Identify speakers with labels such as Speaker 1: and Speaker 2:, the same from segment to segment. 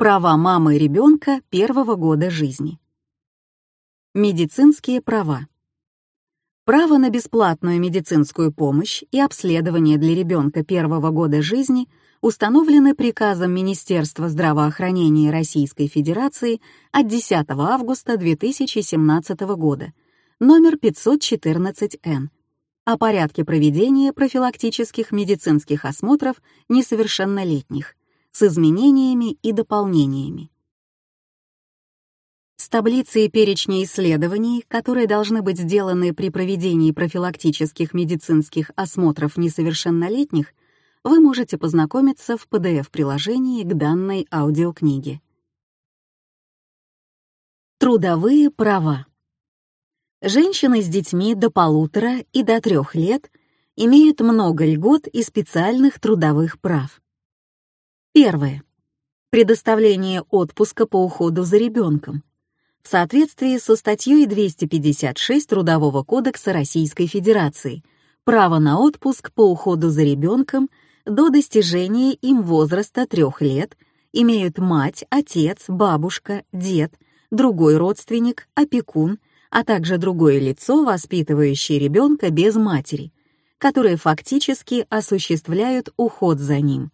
Speaker 1: Права мамы ребенка первого года жизни. Медицинские права. Право на бесплатную медицинскую помощь и обследование для ребенка первого года жизни установлены приказом Министерства здравоохранения Российской Федерации от 10 августа 2017 года, номер 514-Н, о порядке проведения профилактических медицинских осмотров несовершеннолетних с изменениями и дополнениями. С таблицей перечня исследований, которые должны быть сделаны при проведении профилактических медицинских осмотров несовершеннолетних, вы можете познакомиться в PDF-приложении к данной аудиокниге. Трудовые права. Женщины с детьми до полутора и до трех лет имеют много льгот и специальных трудовых прав. Первое. Предоставление отпуска по уходу за ребенком в соответствии со статьей 256 Трудового кодекса Российской Федерации право на отпуск по уходу за ребенком до достижения им возраста трех лет имеют мать, отец, бабушка, дед, другой родственник, опекун, а также другое лицо, воспитывающее ребенка без матери, которые фактически осуществляют уход за ним.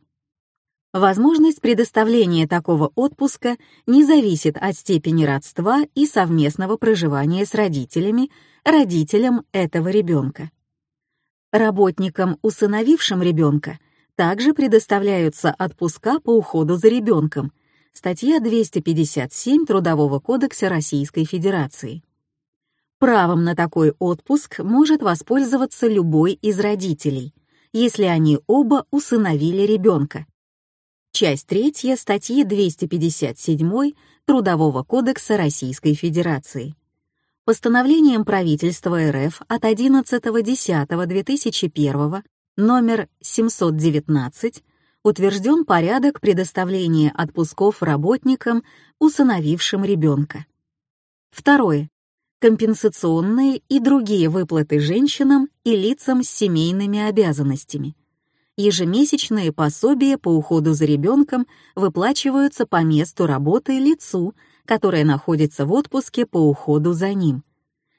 Speaker 1: Возможность предоставления такого отпуска не зависит от степени родства и совместного проживания с родителями, родителям этого ребенка. Работникам, усыновившим ребенка, также предоставляются отпуска по уходу за ребенком, статья 257 Трудового кодекса Российской Федерации. Правом на такой отпуск может воспользоваться любой из родителей, если они оба усыновили ребенка. Часть 3 статьи 257 Трудового кодекса Российской Федерации. Постановлением правительства РФ от 11.10.2001 номер 719 утвержден порядок предоставления отпусков работникам, усыновившим ребенка. Второе компенсационные и другие выплаты женщинам и лицам с семейными обязанностями. Ежемесячные пособия по уходу за ребенком выплачиваются по месту работы лицу, которое находится в отпуске по уходу за ним.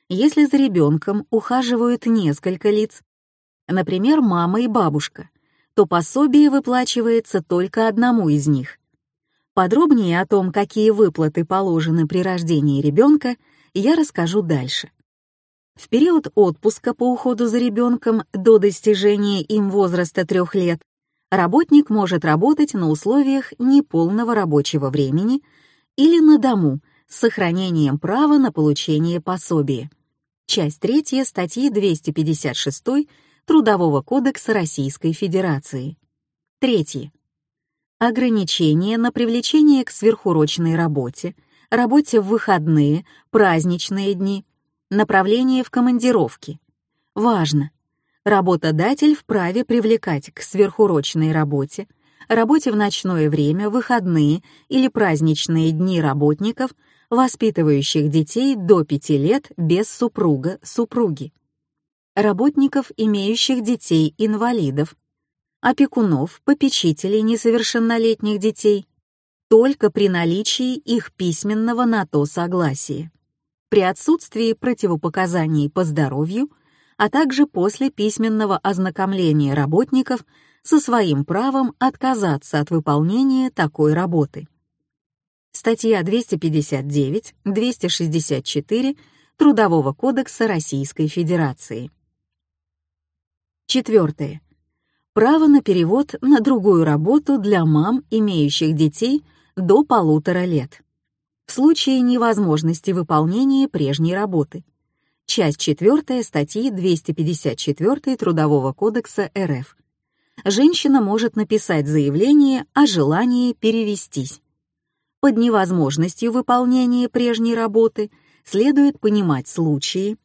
Speaker 1: Если за ребенком ухаживают несколько лиц, например, мама и бабушка, то пособие выплачивается только одному из них. Подробнее о том, какие выплаты положены при рождении ребенка, я расскажу дальше. В период отпуска по уходу за ребенком до достижения им возраста трех лет работник может работать на условиях неполного рабочего времени или на дому с сохранением права на получение пособия. Часть 3 статьи 256 Трудового кодекса Российской Федерации. Третье. Ограничения на привлечение к сверхурочной работе — работе в выходные, праздничные дни, направление в командировки. Важно! Работодатель вправе привлекать к сверхурочной работе, работе в ночное время, выходные или праздничные дни работников, воспитывающих детей до 5 лет без супруга, супруги, работников, имеющих детей-инвалидов, опекунов, попечителей несовершеннолетних детей, только при наличии их письменного на то согласия, при отсутствии противопоказаний по здоровью, а также после письменного ознакомления работников со своим правом отказаться от выполнения такой работы. Статья 259, 264 Трудового кодекса Российской Федерации. Четвертое. Право на перевод на другую работу для мам, имеющих детей до полутора лет. В случае невозможности выполнения прежней работы. Часть 4 статьи 254 Трудового кодекса РФ. Женщина может написать заявление о желании перевестись. Под невозможностью выполнения прежней работы следует понимать случаи,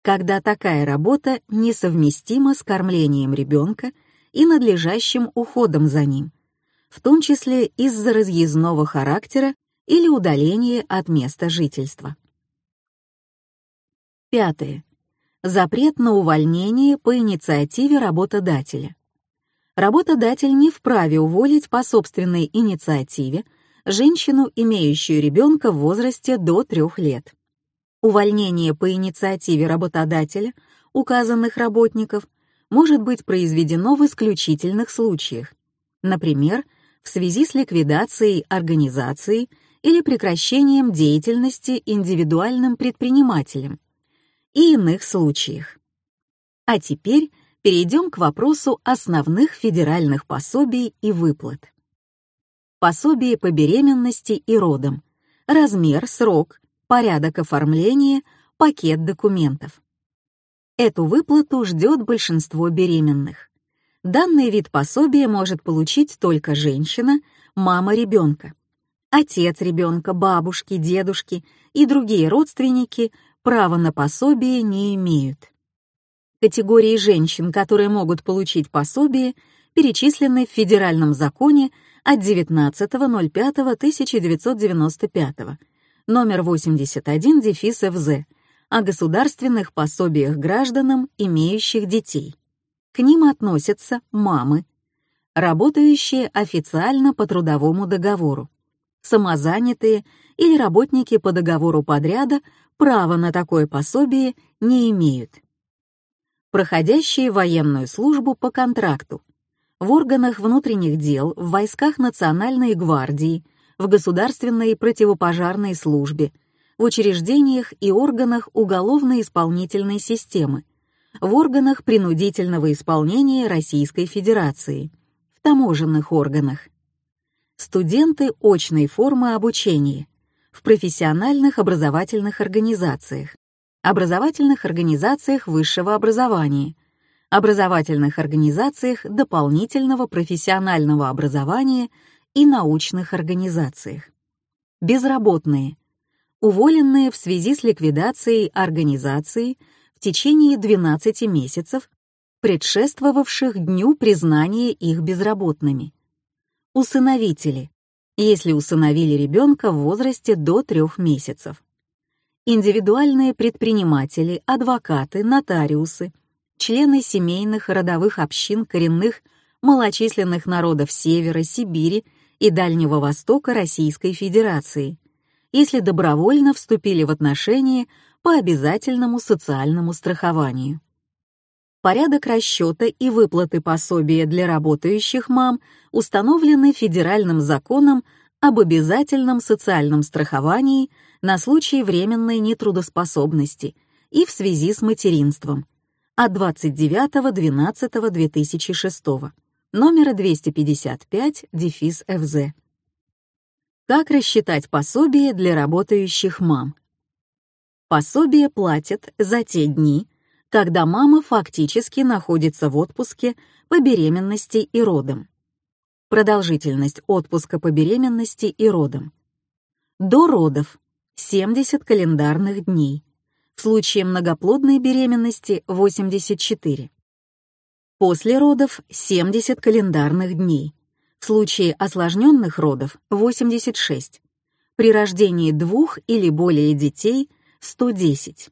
Speaker 1: когда такая работа несовместима с кормлением ребенка и надлежащим уходом за ним, в том числе из-за разъездного характера или удаления от места жительства. Пятое. Запрет на увольнение по инициативе работодателя. Работодатель не вправе уволить по собственной инициативе женщину, имеющую ребенка в возрасте до трех лет. Увольнение по инициативе работодателя указанных работников может быть произведено в исключительных случаях, например, в связи с ликвидацией организации или прекращением деятельности индивидуальным предпринимателем и иных случаях. А теперь перейдем к вопросу основных федеральных пособий и выплат. Пособие по беременности и родам, размер, срок, порядок оформления, пакет документов. Эту выплату ждет большинство беременных. Данный вид пособия может получить только женщина, мама ребенка. Отец ребенка, бабушки, дедушки и другие родственники права на пособие не имеют. Категории женщин, которые могут получить пособие, перечислены в Федеральном законе от 19.05.1995, номер 81 дефис ФЗ, о государственных пособиях гражданам, имеющих детей. К ним относятся мамы, работающие официально по трудовому договору, самозанятые или работники по договору подряда права на такое пособие не имеют. Проходящие военную службу по контракту в органах внутренних дел, в войсках Национальной гвардии, в государственной противопожарной службе, в учреждениях и органах уголовно-исполнительной системы, в органах принудительного исполнения Российской Федерации, в таможенных органах. Студенты очной формы обучения, в профессиональных образовательных организациях, образовательных организациях высшего образования, образовательных организациях дополнительного профессионального образования и научных организациях. Безработные, уволенные в связи с ликвидацией организации в течение 12 месяцев, предшествовавших дню признания их безработными. Усыновители, если усыновили ребенка в возрасте до трех месяцев. Индивидуальные предприниматели, адвокаты, нотариусы, члены семейных родовых общин коренных малочисленных народов Севера, Сибири и Дальнего Востока Российской Федерации, если добровольно вступили в отношения по обязательному социальному страхованию. Порядок расчета и выплаты пособия для работающих мам установлены федеральным законом об обязательном социальном страховании на случай временной нетрудоспособности и в связи с материнством от 29.12.2006, номера 255, дефис ФЗ. Как рассчитать пособие для работающих мам? Пособие платят за те дни, когда мама фактически находится в отпуске по беременности и родам. Продолжительность отпуска по беременности и родам. До родов 70 календарных дней. В случае многоплодной беременности 84. После родов 70 календарных дней в случае осложненных родов 86, при рождении двух или более детей 110.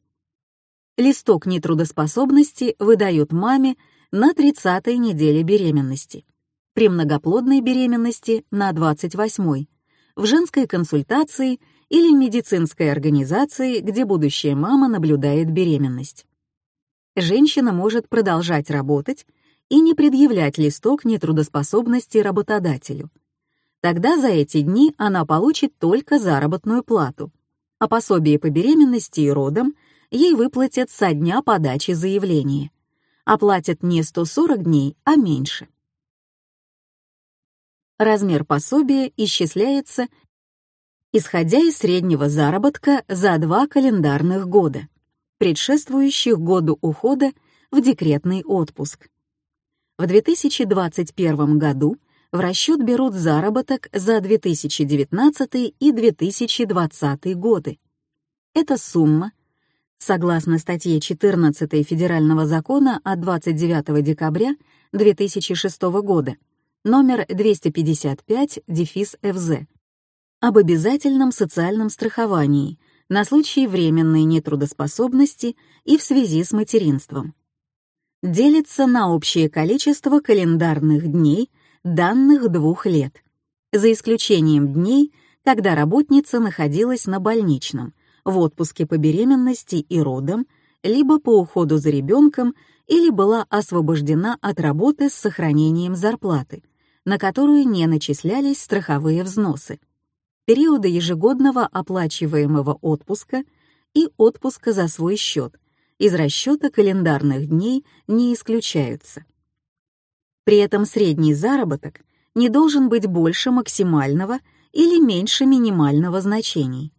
Speaker 1: Листок нетрудоспособности выдают маме на 30-й неделе беременности, при многоплодной беременности на 28-й, в женской консультации или медицинской организации, где будущая мама наблюдает беременность. Женщина может продолжать работать и не предъявлять листок нетрудоспособности работодателю. Тогда за эти дни она получит только заработную плату, а пособие по беременности и родам ей выплатят со дня подачи заявления. Оплатят не 140 дней, а меньше. Размер пособия исчисляется исходя из среднего заработка за два календарных года, предшествующих году ухода в декретный отпуск. В 2021 году в расчет берут заработок за 2019 и 2020 годы. Эта сумма, согласно статье 14 Федерального закона от 29 декабря 2006 года, номер 255 дефис ФЗ, об обязательном социальном страховании на случай временной нетрудоспособности и в связи с материнством. Делится на общее количество календарных дней данных двух лет, за исключением дней, когда работница находилась на больничном, в отпуске по беременности и родам, либо по уходу за ребенком или была освобождена от работы с сохранением зарплаты, на которую не начислялись страховые взносы, периоды ежегодного оплачиваемого отпуска и отпуска за свой счет, из расчета календарных дней не исключаются. При этом средний заработок не должен быть больше максимального или меньше минимального значений.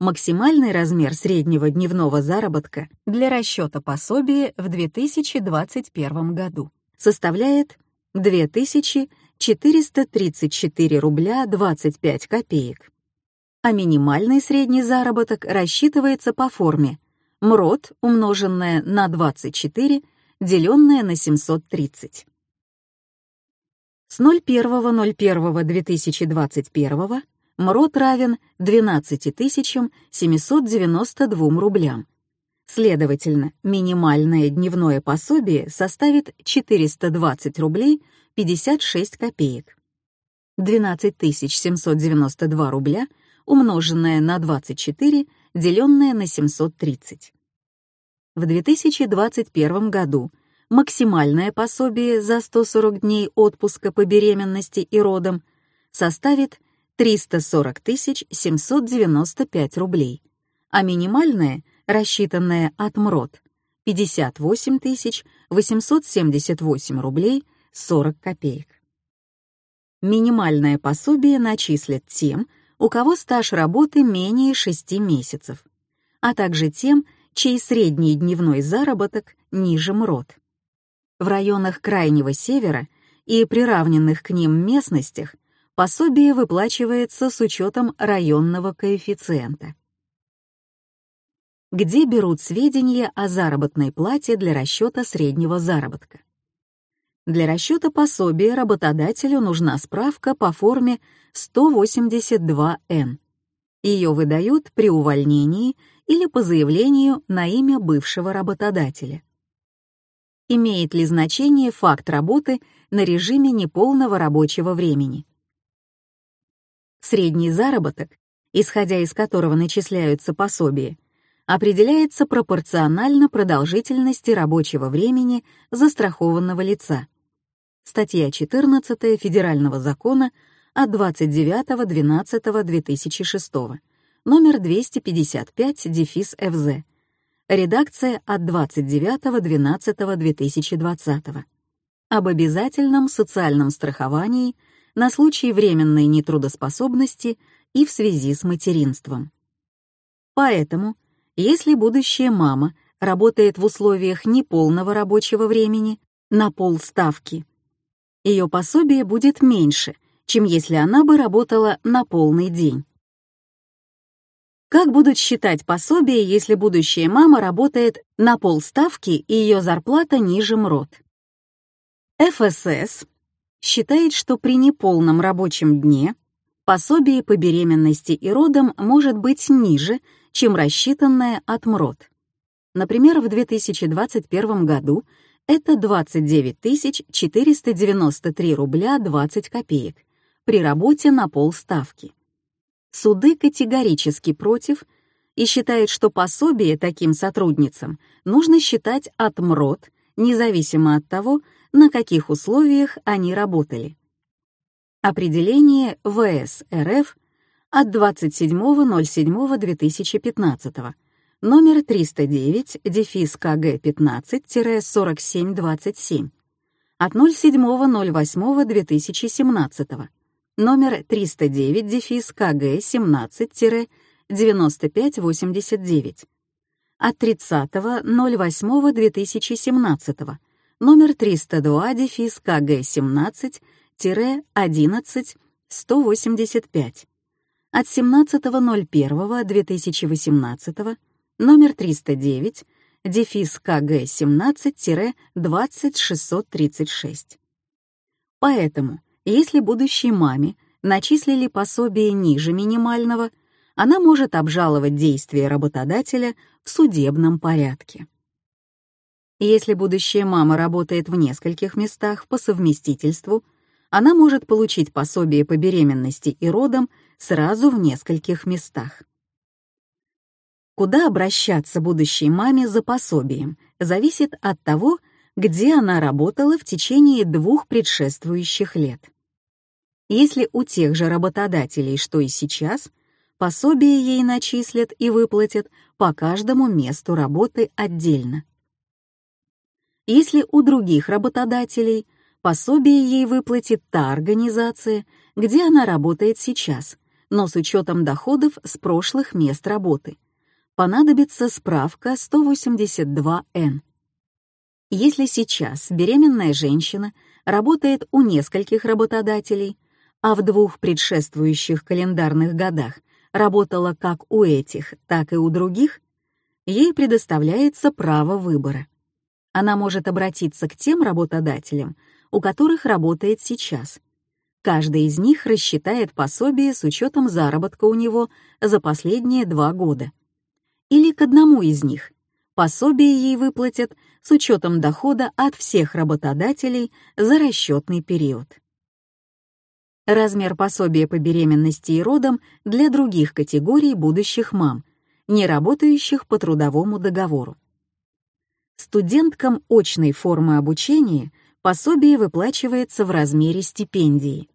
Speaker 1: Максимальный размер среднего дневного заработка для расчета пособия в 2021 году. Составляет 2434 рубля 25 копеек, а минимальный средний заработок рассчитывается по форме. МРОД умноженное на 24, деленное на 730. С 01.01.2021 МРОД равен 12 792 рублям. Следовательно, минимальное дневное пособие составит 420 рублей 56 копеек. 12 792 рубля, умноженное на 24, деленное на 730. В 2021 году максимальное пособие за 140 дней отпуска по беременности и родам составит 340 795 рублей, а минимальное, рассчитанное от МРОД, 58 878 рублей 40 копеек. Минимальное пособие начислят тем, у кого стаж работы менее 6 месяцев, а также тем, чей средний дневной заработок ниже МРОД. В районах Крайнего Севера и приравненных к ним местностях пособие выплачивается с учетом районного коэффициента. Где берут сведения о заработной плате для расчета среднего заработка? Для расчета пособия работодателю нужна справка по форме 182Н. Ее выдают при увольнении или по заявлению на имя бывшего работодателя. Имеет ли значение факт работы на режиме неполного рабочего времени? Средний заработок, исходя из которого начисляются пособия, определяется пропорционально продолжительности рабочего времени застрахованного лица. Статья 14 Федерального закона от 29.12.2006, номер 255, дефис ФЗ. Редакция от 29.12.2020. Об обязательном социальном страховании – на случай временной нетрудоспособности и в связи с материнством. Поэтому, если будущая мама работает в условиях неполного рабочего времени на полставки, ее пособие будет меньше, чем если она бы работала на полный день. Как будут считать пособие, если будущая мама работает на полставки и ее зарплата ниже МРОД? ФСС считает, что при неполном рабочем дне пособие по беременности и родам может быть ниже, чем рассчитанное от МРОД. Например, в 2021 году это 29 493 рубля 20 копеек при работе на полставки. Суды категорически против и считают, что пособие таким сотрудницам нужно считать от МРОД, независимо от того, на каких условиях они работали. Определение ВС РФ от 27.07.2015, номер 309, дефис КГ 15-4727, от 07.08.2017, номер 309, дефис КГ 17-9589, от 30.08.2017, номер 302, дефис КГ-17-11-185, от 17.01.2018, номер 309, дефис КГ-17-20636. Поэтому, если будущей маме начислили пособие ниже минимального, она может обжаловать действия работодателя в судебном порядке. Если будущая мама работает в нескольких местах по совместительству, она может получить пособие по беременности и родам сразу в нескольких местах. Куда обращаться будущей маме за пособием, зависит от того, где она работала в течение двух предшествующих лет. Если у тех же работодателей, что и сейчас, пособие ей начислят и выплатят по каждому месту работы отдельно. Если у других работодателей пособие ей выплатит та организация, где она работает сейчас, но с учетом доходов с прошлых мест работы, понадобится справка 182Н. Если сейчас беременная женщина работает у нескольких работодателей, а в двух предшествующих календарных годах работала как у этих, так и у других, ей предоставляется право выбора. Она может обратиться к тем работодателям, у которых работает сейчас. Каждый из них рассчитает пособие с учетом заработка у него за последние два года. Или к одному из них. Пособие ей выплатят с учетом дохода от всех работодателей за расчетный период. Размер пособия по беременности и родам для других категорий будущих мам, не работающих по трудовому договору. Студенткам очной формы обучения пособие выплачивается в размере стипендии.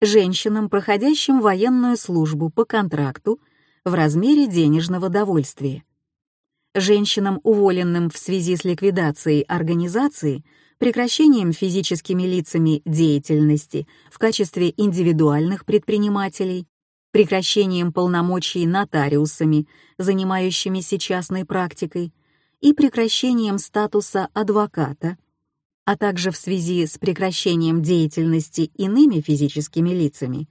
Speaker 1: Женщинам, проходящим военную службу по контракту, в размере денежного довольствия женщинам, уволенным в связи с ликвидацией организации, прекращением физическими лицами деятельности в качестве индивидуальных предпринимателей, прекращением полномочий нотариусами, занимающимися частной практикой, и прекращением статуса адвоката, а также в связи с прекращением деятельности иными физическими лицами,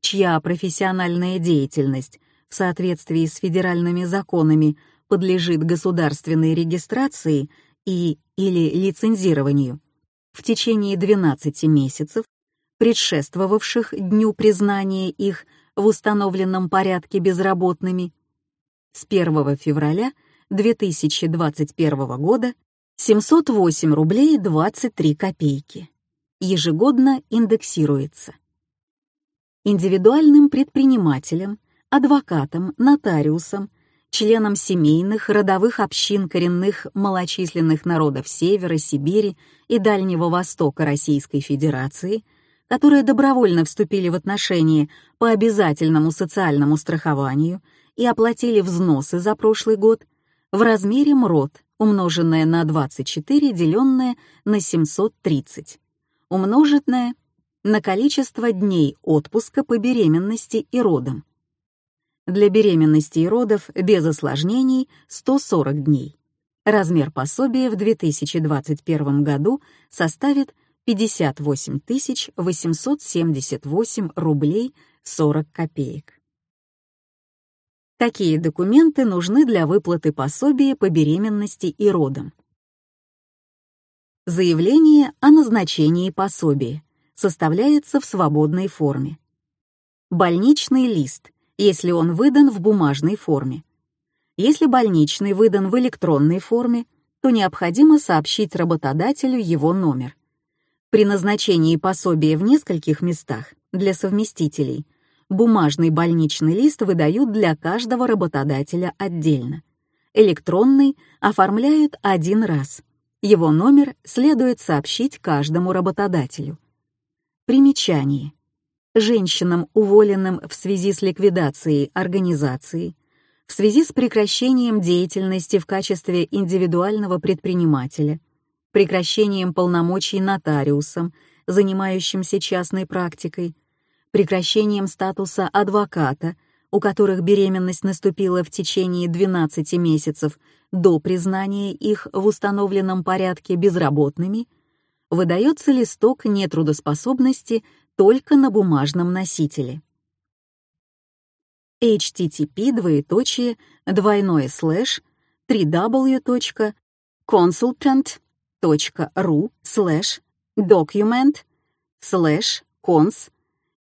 Speaker 1: чья профессиональная деятельность в соответствии с федеральными законами подлежит государственной регистрации и или лицензированию в течение 12 месяцев, предшествовавших дню признания их в установленном порядке безработными, с 1 февраля 2021 года 708 рублей 23 копейки. Ежегодно индексируется. Индивидуальным предпринимателям, адвокатам, нотариусам, членам семейных, родовых общин коренных малочисленных народов Севера, Сибири и Дальнего Востока Российской Федерации, которые добровольно вступили в отношения по обязательному социальному страхованию и оплатили взносы за прошлый год, в размере МРОД, умноженное на 24, деленное на 730, умноженное на количество дней отпуска по беременности и родам, для беременности и родов без осложнений 140 дней. Размер пособия в 2021 году составит 58 878 рублей 40 копеек. Какие документы нужны для выплаты пособия по беременности и родам? Заявление о назначении пособия составляется в свободной форме. Больничный лист если он выдан в бумажной форме. Если больничный выдан в электронной форме, то необходимо сообщить работодателю его номер. При назначении пособия в нескольких местах для совместителей бумажный больничный лист выдают для каждого работодателя отдельно. Электронный оформляют один раз. Его номер следует сообщить каждому работодателю. Примечание женщинам, уволенным в связи с ликвидацией организации, в связи с прекращением деятельности в качестве индивидуального предпринимателя, прекращением полномочий нотариусом, занимающимся частной практикой, прекращением статуса адвоката, у которых беременность наступила в течение 12 месяцев до признания их в установленном порядке безработными, выдается листок нетрудоспособности только на бумажном носителе. http двоеточие двойное слэш www.consultant.ru слэш document слэш cons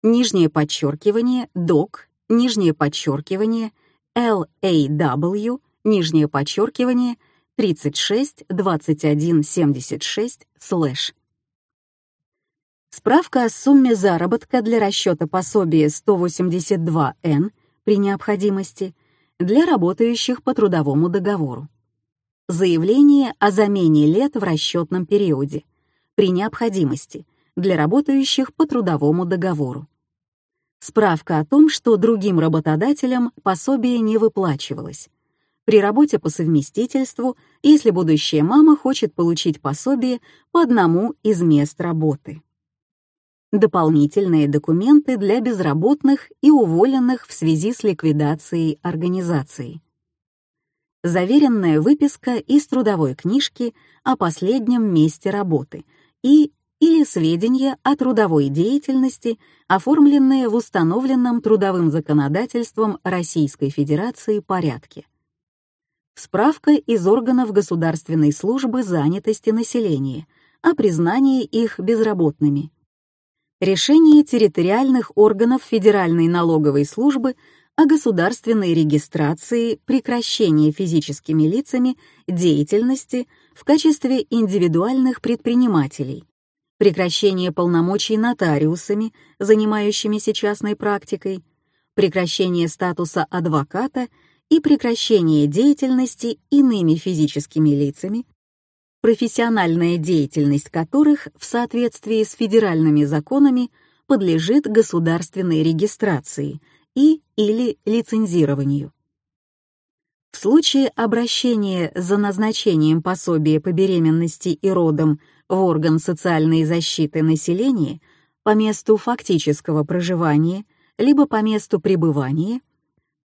Speaker 1: нижнее подчеркивание doc нижнее подчеркивание law нижнее подчеркивание 36 21 76 слэш Справка о сумме заработка для расчета пособия 182Н при необходимости для работающих по трудовому договору. Заявление о замене лет в расчетном периоде при необходимости для работающих по трудовому договору. Справка о том, что другим работодателям пособие не выплачивалось. При работе по совместительству, если будущая мама хочет получить пособие по одному из мест работы дополнительные документы для безработных и уволенных в связи с ликвидацией организации. Заверенная выписка из трудовой книжки о последнем месте работы и или сведения о трудовой деятельности, оформленные в установленном трудовым законодательством Российской Федерации порядке. Справка из органов государственной службы занятости населения о признании их безработными решение территориальных органов Федеральной налоговой службы о государственной регистрации прекращения физическими лицами деятельности в качестве индивидуальных предпринимателей, прекращение полномочий нотариусами, занимающимися частной практикой, прекращение статуса адвоката и прекращение деятельности иными физическими лицами, профессиональная деятельность которых в соответствии с федеральными законами подлежит государственной регистрации и или лицензированию. В случае обращения за назначением пособия по беременности и родам в орган социальной защиты населения по месту фактического проживания либо по месту пребывания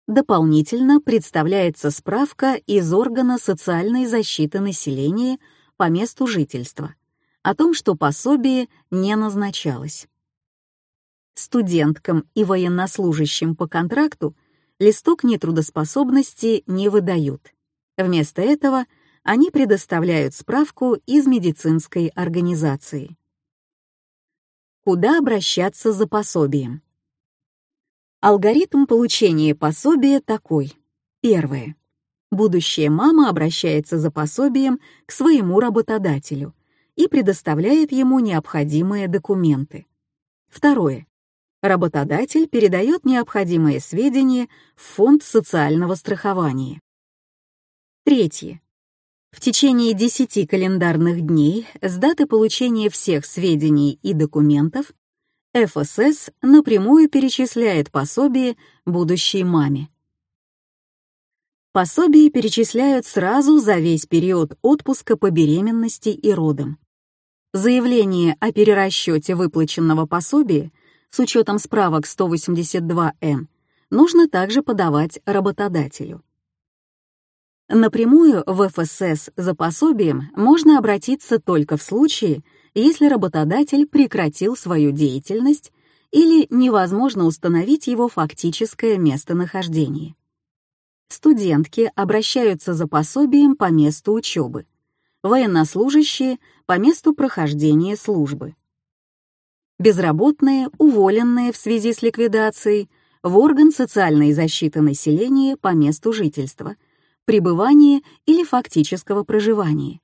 Speaker 1: Дополнительно представляется справка из органа социальной защиты населения по месту жительства о том, что пособие не назначалось. Студенткам и военнослужащим по контракту листок нетрудоспособности не выдают. Вместо этого они предоставляют справку из медицинской организации. Куда обращаться за пособием? Алгоритм получения пособия такой. Первое. Будущая мама обращается за пособием к своему работодателю и предоставляет ему необходимые документы. Второе. Работодатель передает необходимые сведения в фонд социального страхования. Третье. В течение 10 календарных дней с даты получения всех сведений и документов ФСС напрямую перечисляет пособие будущей маме. Пособие перечисляют сразу за весь период отпуска по беременности и родам. Заявление о перерасчете выплаченного пособия с учетом справок 182Н нужно также подавать работодателю. Напрямую в ФСС за пособием можно обратиться только в случае, если работодатель прекратил свою деятельность или невозможно установить его фактическое местонахождение. Студентки обращаются за пособием по месту учебы, военнослужащие — по месту прохождения службы. Безработные, уволенные в связи с ликвидацией, в орган социальной защиты населения по месту жительства, пребывания или фактического проживания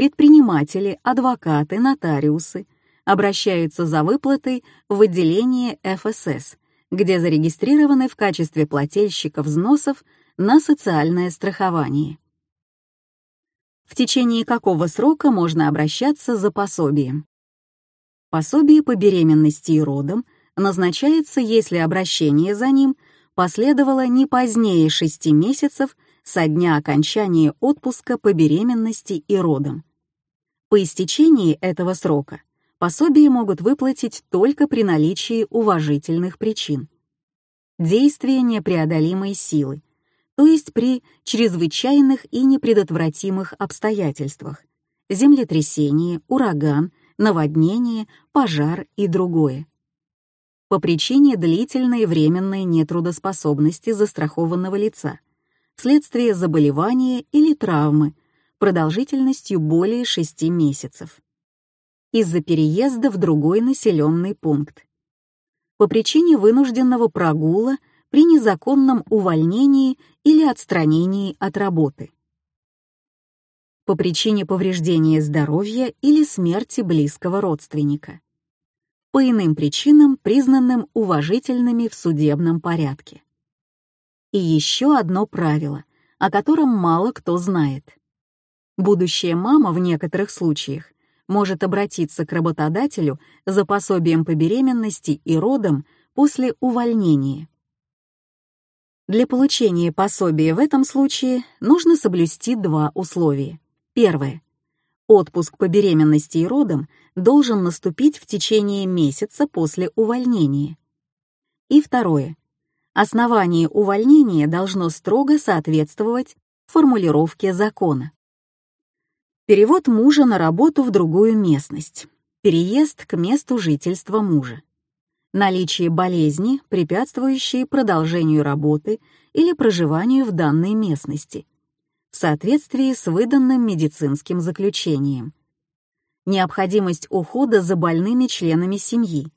Speaker 1: предприниматели, адвокаты, нотариусы обращаются за выплатой в отделение ФСС, где зарегистрированы в качестве плательщиков взносов на социальное страхование. В течение какого срока можно обращаться за пособием? Пособие по беременности и родам назначается, если обращение за ним последовало не позднее 6 месяцев со дня окончания отпуска по беременности и родам. По истечении этого срока пособие могут выплатить только при наличии уважительных причин. Действие непреодолимой силы, то есть при чрезвычайных и непредотвратимых обстоятельствах, землетрясение, ураган, наводнение, пожар и другое. По причине длительной временной нетрудоспособности застрахованного лица, вследствие заболевания или травмы, продолжительностью более 6 месяцев. Из-за переезда в другой населенный пункт. По причине вынужденного прогула при незаконном увольнении или отстранении от работы. По причине повреждения здоровья или смерти близкого родственника. по иным причинам, признанным уважительными в судебном порядке. И еще одно правило, о котором мало кто знает. Будущая мама в некоторых случаях может обратиться к работодателю за пособием по беременности и родам после увольнения. Для получения пособия в этом случае нужно соблюсти два условия. Первое. Отпуск по беременности и родам должен наступить в течение месяца после увольнения. И второе. Основание увольнения должно строго соответствовать формулировке закона. Перевод мужа на работу в другую местность. Переезд к месту жительства мужа. Наличие болезни, препятствующей продолжению работы или проживанию в данной местности в соответствии с выданным медицинским заключением. Необходимость ухода за больными членами семьи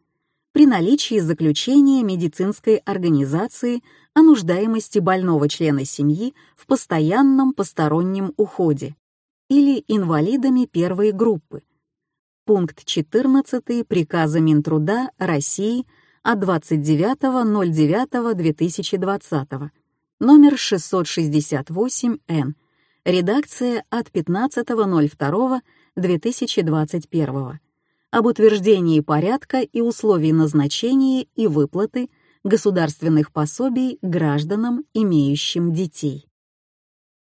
Speaker 1: при наличии заключения медицинской организации о нуждаемости больного члена семьи в постоянном постороннем уходе или инвалидами первой группы. Пункт 14 приказа Минтруда России от 29.09.2020, номер 668-Н, редакция от 15.02.2021, об утверждении порядка и условий назначения и выплаты государственных пособий гражданам, имеющим детей.